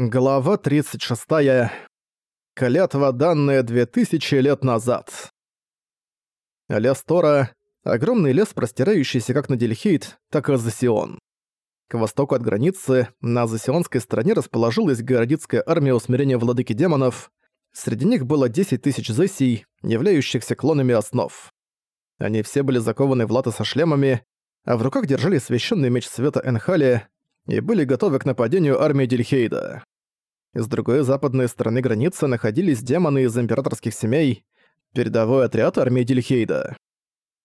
Глава 36. Клятва, данная 2000 лет назад. Лес Тора — огромный лес, простирающийся как на Дельхейт, так и за Сион. К востоку от границы, на Засионской стороне расположилась городицкая армия усмирения владыки демонов. Среди них было 10 тысяч зессий, являющихся клонами основ. Они все были закованы в латы со шлемами, а в руках держали священный меч света Энхали, и были готовы к нападению армии Дельхейда. С другой западной стороны границы находились демоны из императорских семей, передовой отряд армии Дельхейда.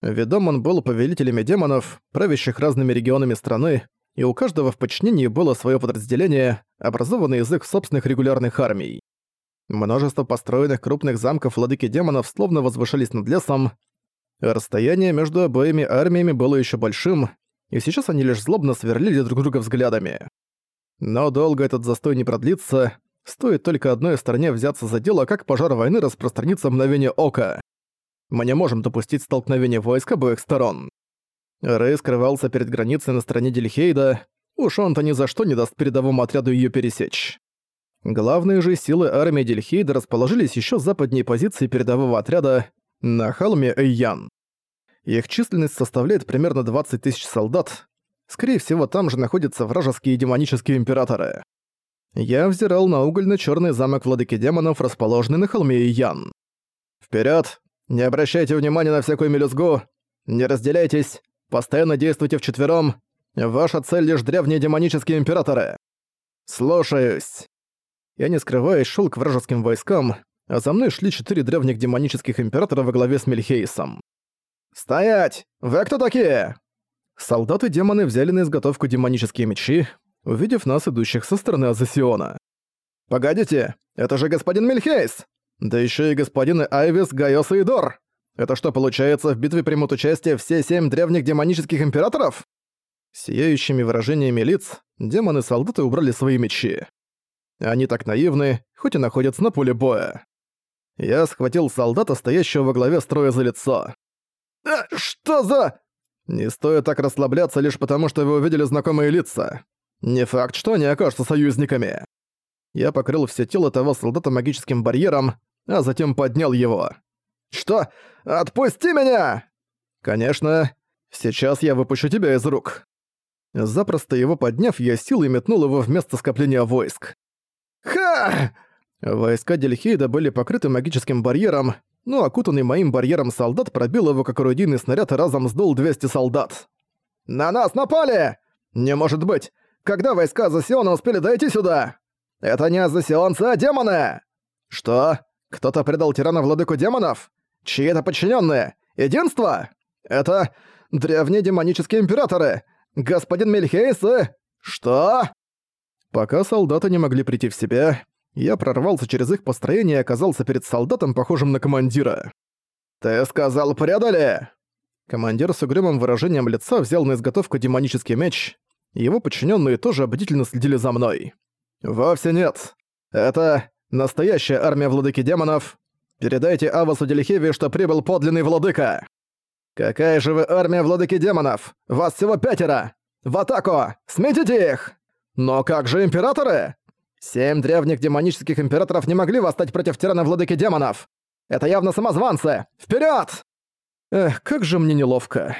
Ведом он был повелителями демонов, правящих разными регионами страны, и у каждого в подчинении было свое подразделение, образованное из их собственных регулярных армий. Множество построенных крупных замков владыки демонов словно возвышались над лесом. Расстояние между обоими армиями было еще большим, и сейчас они лишь злобно сверлили друг друга взглядами. Но долго этот застой не продлится, стоит только одной стороне взяться за дело, как пожар войны распространится мгновение ока. Мы не можем допустить столкновения войск обоих сторон. Рэй скрывался перед границей на стороне Дельхейда, уж он-то ни за что не даст передовому отряду ее пересечь. Главные же силы армии Дельхейда расположились еще западнее позиции передового отряда на холме Эйян. Их численность составляет примерно 20 тысяч солдат. Скорее всего, там же находятся вражеские демонические императоры. Я взирал на угольно-чёрный замок владыки демонов, расположенный на холме Ян. Вперед! Не обращайте внимания на всякую мелюзгу! Не разделяйтесь! Постоянно действуйте вчетвером! Ваша цель лишь древние демонические императоры! Слушаюсь!» Я не скрываясь шел к вражеским войскам, а за мной шли четыре древних демонических императора во главе с Мельхейсом. «Стоять! Вы кто такие?» Солдаты-демоны взяли на изготовку демонические мечи, увидев нас, идущих со стороны Азасиона. «Погодите, это же господин Мельхейс! Да еще и господины Айвис, Гайос и Дор! Это что, получается, в битве примут участие все семь древних демонических императоров?» Сияющими выражениями лиц демоны-солдаты убрали свои мечи. Они так наивны, хоть и находятся на поле боя. Я схватил солдата, стоящего во главе строя за лицо. «Э, «Что за...» «Не стоит так расслабляться лишь потому, что вы увидели знакомые лица. Не факт, что они окажутся союзниками». Я покрыл все тело того солдата магическим барьером, а затем поднял его. «Что? Отпусти меня!» «Конечно. Сейчас я выпущу тебя из рук». Запросто его подняв, я силой метнул его в место скопления войск. «Ха!» Войска Дельхейда были покрыты магическим барьером, но окутанный моим барьером солдат пробил его как орудийный снаряд и разом сдул 200 солдат. «На нас напали! Не может быть! Когда войска Азосиона успели дойти сюда? Это не Азосионцы, а демоны!» «Что? Кто-то предал тирана владыку демонов? Чьи это подчиненные? Единство? Это древние демонические императоры! Господин Мельхейс и... Что?» Пока солдаты не могли прийти в себя, я прорвался через их построение и оказался перед солдатом, похожим на командира. «Ты сказал, предали!» Командир с угрюмым выражением лица взял на изготовку демонический меч. Его подчиненные тоже бдительно следили за мной. «Вовсе нет. Это настоящая армия владыки демонов. Передайте Авасу Делихеви, что прибыл подлинный владыка!» «Какая же вы армия владыки демонов? Вас всего пятеро! В атаку! Сметите их!» «Но как же императоры?» Семь древних демонических императоров не могли восстать против тирана владыки демонов. Это явно самозванцы. Вперед! Эх, как же мне неловко.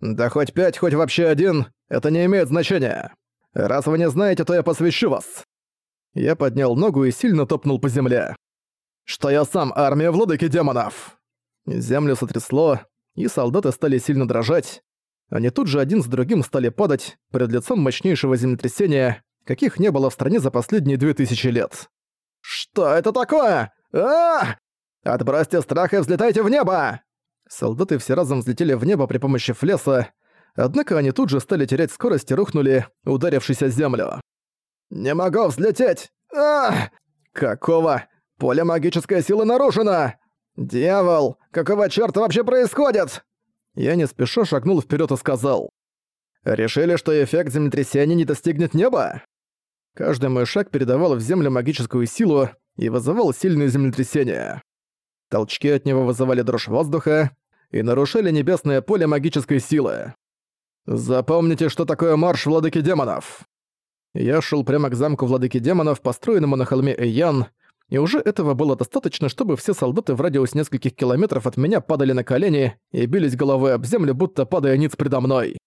Да хоть пять, хоть вообще один, это не имеет значения. Раз вы не знаете, то я посвящу вас. Я поднял ногу и сильно топнул по земле. Что я сам армия владыки демонов. Землю сотрясло, и солдаты стали сильно дрожать. Они тут же один с другим стали падать перед лицом мощнейшего землетрясения, каких не было в стране за последние две тысячи лет. «Что это такое? а Отбросьте страх и взлетайте в небо!» Солдаты все разом взлетели в небо при помощи флеса, однако они тут же стали терять скорость и рухнули, ударившись о землю. «Не могу взлететь! а Какого? Поле магической силы нарушено! Дьявол! Какого чёрта вообще происходит?» Я не спеша шагнул вперед и сказал. «Решили, что эффект землетрясения не достигнет неба?» Каждый мой шаг передавал в землю магическую силу и вызывал сильные землетрясения. Толчки от него вызывали дрожь воздуха и нарушали небесное поле магической силы. Запомните, что такое марш владыки демонов. Я шел прямо к замку владыки демонов, построенному на холме Эйян, и уже этого было достаточно, чтобы все солдаты в радиусе нескольких километров от меня падали на колени и бились головой об землю, будто падая ниц предо мной.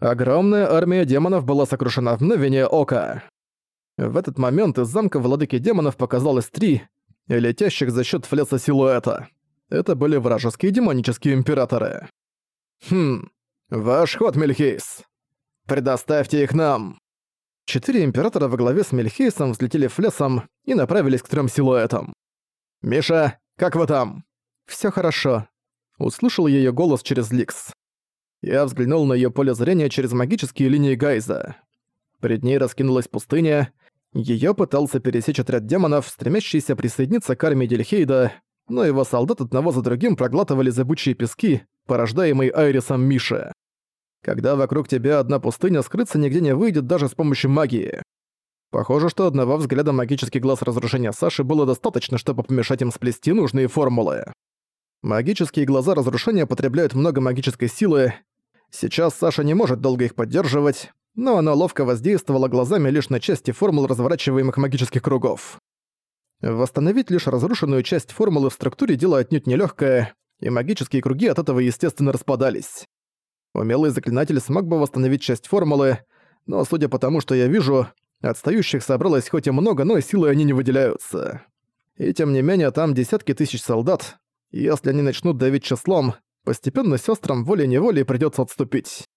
Огромная армия демонов была сокрушена в мгновение ока. В этот момент из замка владыки демонов показалось три, летящих за счет флеса силуэта. Это были вражеские демонические императоры. Хм, ваш ход, Мельхейс. Предоставьте их нам. Четыре императора во главе с Мельхейсом взлетели флесом и направились к трем силуэтам. «Миша, как вы там?» Все хорошо», — услышал ее голос через Ликс. Я взглянул на ее поле зрения через магические линии Гайза. Перед ней раскинулась пустыня, Её пытался пересечь отряд демонов, стремящийся присоединиться к армии Дельхейда, но его солдат одного за другим проглатывали зыбучие пески, порождаемые Айрисом Миши. Когда вокруг тебя одна пустыня, скрыться нигде не выйдет даже с помощью магии. Похоже, что одного взгляда магический глаз разрушения Саши было достаточно, чтобы помешать им сплести нужные формулы. Магические глаза разрушения потребляют много магической силы. Сейчас Саша не может долго их поддерживать, но она ловко воздействовала глазами лишь на части формул разворачиваемых магических кругов. Восстановить лишь разрушенную часть формулы в структуре дело отнюдь нелегкое, и магические круги от этого естественно распадались. Умелый заклинатель смог бы восстановить часть формулы, но судя по тому, что я вижу, отстающих собралось хоть и много, но силы они не выделяются. И тем не менее, там десятки тысяч солдат, и если они начнут давить числом, постепенно сестрам волей-неволей придется отступить.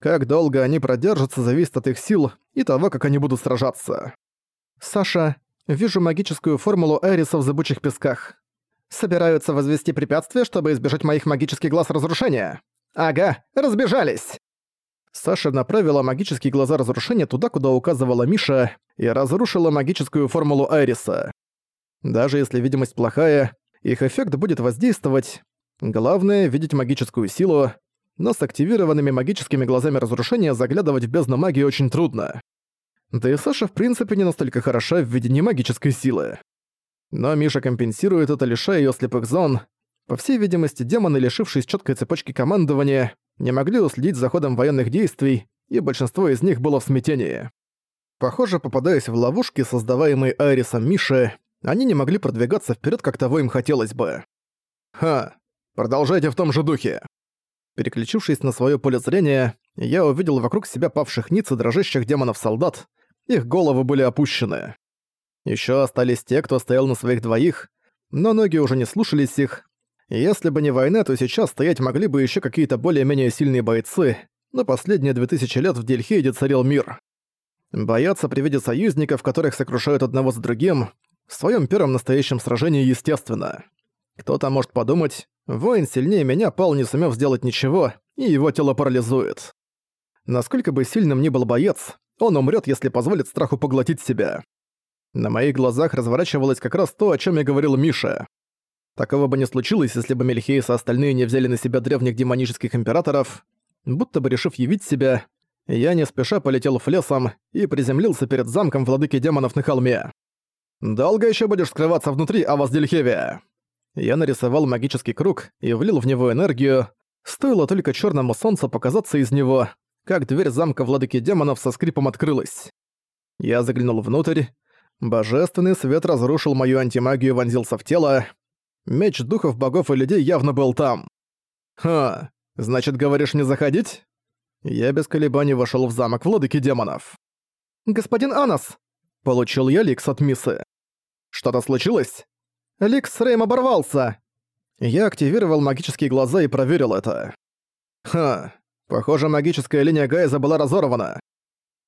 Как долго они продержатся, зависит от их сил и того, как они будут сражаться. «Саша, вижу магическую формулу Эриса в зыбучих песках. Собираются возвести препятствия, чтобы избежать моих магических глаз разрушения. Ага, разбежались!» Саша направила магические глаза разрушения туда, куда указывала Миша, и разрушила магическую формулу Айриса. Даже если видимость плохая, их эффект будет воздействовать. Главное — видеть магическую силу, но с активированными магическими глазами разрушения заглядывать в бездну магии очень трудно. Да и Саша в принципе не настолько хороша в видении магической силы. Но Миша компенсирует это, лишая её слепых зон. По всей видимости, демоны, лишившись четкой цепочки командования, не могли уследить за ходом военных действий, и большинство из них было в смятении. Похоже, попадаясь в ловушки, создаваемые Айрисом Миши, они не могли продвигаться вперед, как того им хотелось бы. Ха, продолжайте в том же духе. Переключившись на свое поле зрения, я увидел вокруг себя павших ниц и дрожащих демонов-солдат. Их головы были опущены. Еще остались те, кто стоял на своих двоих, но ноги уже не слушались их. Если бы не война, то сейчас стоять могли бы еще какие-то более-менее сильные бойцы, но последние 2000 лет в Дельхейде царил мир. Бояться при виде союзников, которых сокрушают одного за другим, в своем первом настоящем сражении естественно. Кто-то может подумать, воин сильнее меня пал, не сумев сделать ничего, и его тело парализует. Насколько бы сильным ни был боец, он умрет, если позволит страху поглотить себя. На моих глазах разворачивалось как раз то, о чем я говорил Миша. Такого бы не случилось, если бы Мельхейс и остальные не взяли на себя древних демонических императоров. Будто бы решив явить себя, я не спеша полетел в лесом и приземлился перед замком владыки демонов на холме. «Долго еще будешь скрываться внутри Аваздельхевия?» Я нарисовал магический круг и влил в него энергию. Стоило только черному солнцу показаться из него, как дверь замка владыки демонов со скрипом открылась. Я заглянул внутрь. Божественный свет разрушил мою антимагию и вонзился в тело. Меч духов богов и людей явно был там. «Ха, значит, говоришь не заходить?» Я без колебаний вошел в замок владыки демонов. «Господин Анас!» Получил я ликс от Мисы. «Что-то случилось?» Лик с Рэем оборвался. Я активировал магические глаза и проверил это. Ха, похоже, магическая линия Гайза была разорвана.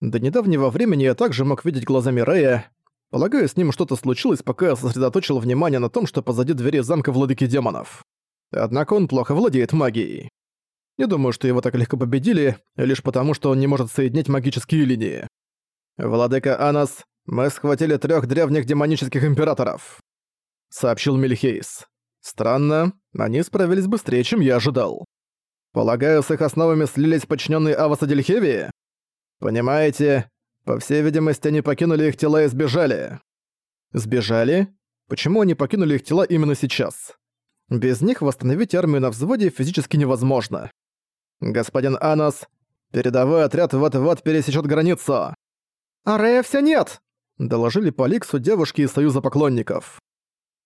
До недавнего времени я также мог видеть глазами Рэя. Полагаю, с ним что-то случилось, пока я сосредоточил внимание на том, что позади двери замка владыки демонов. Однако он плохо владеет магией. Не думаю, что его так легко победили, лишь потому, что он не может соединять магические линии. Владыка Анас, мы схватили трех древних демонических императоров. — сообщил Мельхейс. «Странно, они справились быстрее, чем я ожидал. Полагаю, с их основами слились подчиненные Аваса Дельхевии? Понимаете, по всей видимости, они покинули их тела и сбежали». «Сбежали? Почему они покинули их тела именно сейчас? Без них восстановить армию на взводе физически невозможно. Господин Анас, передовой отряд вот-вот пересечет границу. «А Рэя все нет!» — доложили по Ликсу девушки из Союза поклонников.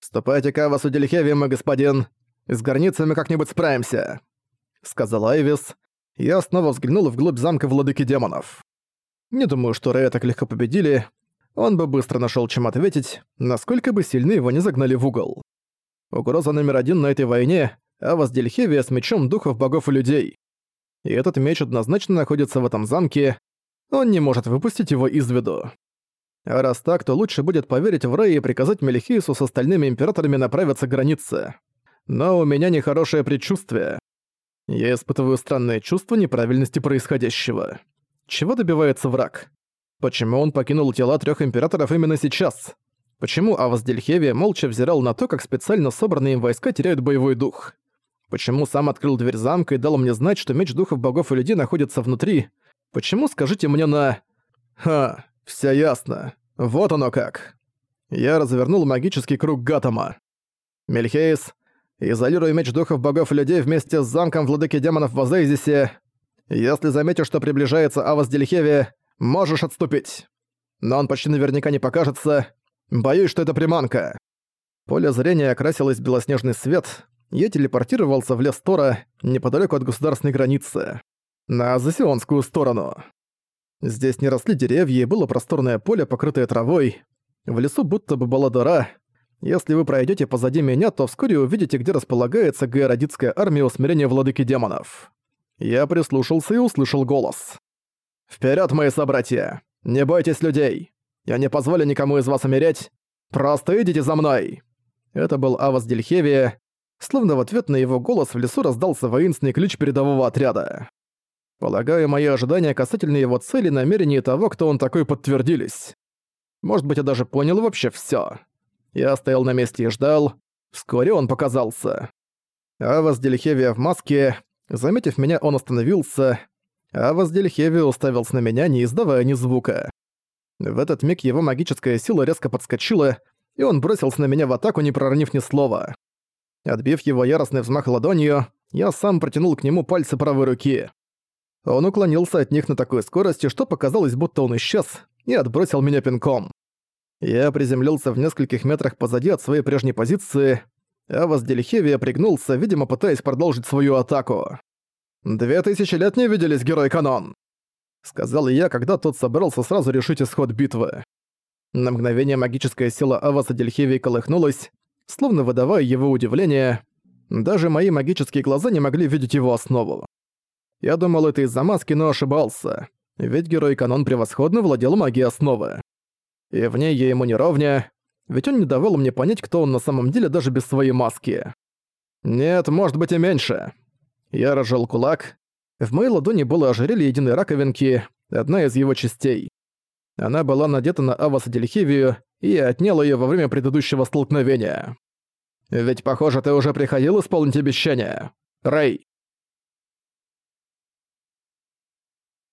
«Ступайте к Авасу Дельхеве, мой господин. С границами как-нибудь справимся», — сказал Айвис. Я снова взглянул вглубь замка владыки демонов. Не думаю, что Рэя так легко победили. Он бы быстро нашел чем ответить, насколько бы сильны его не загнали в угол. Угроза номер один на этой войне — Авас Дельхевия с мечом духов богов и людей. И этот меч однозначно находится в этом замке, он не может выпустить его из виду. А раз так, то лучше будет поверить в Рэй и приказать Мелихиусу с остальными императорами направиться к границе. Но у меня нехорошее предчувствие. Я испытываю странное чувство неправильности происходящего. Чего добивается враг? Почему он покинул тела трех императоров именно сейчас? Почему Авас Дельхеви молча взирал на то, как специально собранные им войска теряют боевой дух? Почему сам открыл дверь замка и дал мне знать, что меч духов богов и людей находится внутри? Почему, скажите мне на... Ха, все ясно. Вот оно как. Я развернул магический круг Гатама. Мельхейс, изолируй меч духов богов и людей вместе с замком владыки демонов в Азейзисе. Если заметишь, что приближается Авас Дельхеви, можешь отступить. Но он почти наверняка не покажется. Боюсь, что это приманка. Поле зрения окрасилось в белоснежный свет. Я телепортировался в лес Тора, неподалеку от государственной границы. На Азосионскую сторону. Здесь не росли деревья и было просторное поле, покрытое травой. В лесу будто бы была дыра. Если вы пройдете позади меня, то вскоре увидите, где располагается Геородитская армия усмирения владыки демонов. Я прислушался и услышал голос. «Вперёд, мои собратья! Не бойтесь людей! Я не позволю никому из вас умереть! Просто идите за мной!» Это был Авас Дельхевия. Словно в ответ на его голос в лесу раздался воинственный ключ передового отряда. Полагаю, мои ожидания касательно его цели намерений того, кто он такой, подтвердились. Может быть, я даже понял вообще всё. Я стоял на месте и ждал. Вскоре он показался. Авас Дельхевия в маске. Заметив меня, он остановился. Авас Дельхевия уставился на меня, не издавая ни звука. В этот миг его магическая сила резко подскочила, и он бросился на меня в атаку, не проронив ни слова. Отбив его яростный взмах ладонью, я сам протянул к нему пальцы правой руки. Он уклонился от них на такой скорости, что показалось, будто он исчез, и отбросил меня пинком. Я приземлился в нескольких метрах позади от своей прежней позиции, а Воздельхевия пригнулся, видимо, пытаясь продолжить свою атаку. «Две тысячи лет не виделись, герой Канон!» Сказал я, когда тот собрался сразу решить исход битвы. На мгновение магическая сила Аваса Дельхевии колыхнулась, словно выдавая его удивление. Даже мои магические глаза не могли видеть его основу. Я думал, это из-за маски, но ошибался. Ведь герой Канон превосходно владел магией основы. И в ней я ему не ровня, ведь он не давал мне понять, кто он на самом деле даже без своей маски. Нет, может быть и меньше. Я разжал кулак. В моей ладони было ожерелье единой раковинки, одна из его частей. Она была надета на Аваса Дельхивию, и я отнял её во время предыдущего столкновения. Ведь, похоже, ты уже приходил исполнить обещание. Рэй.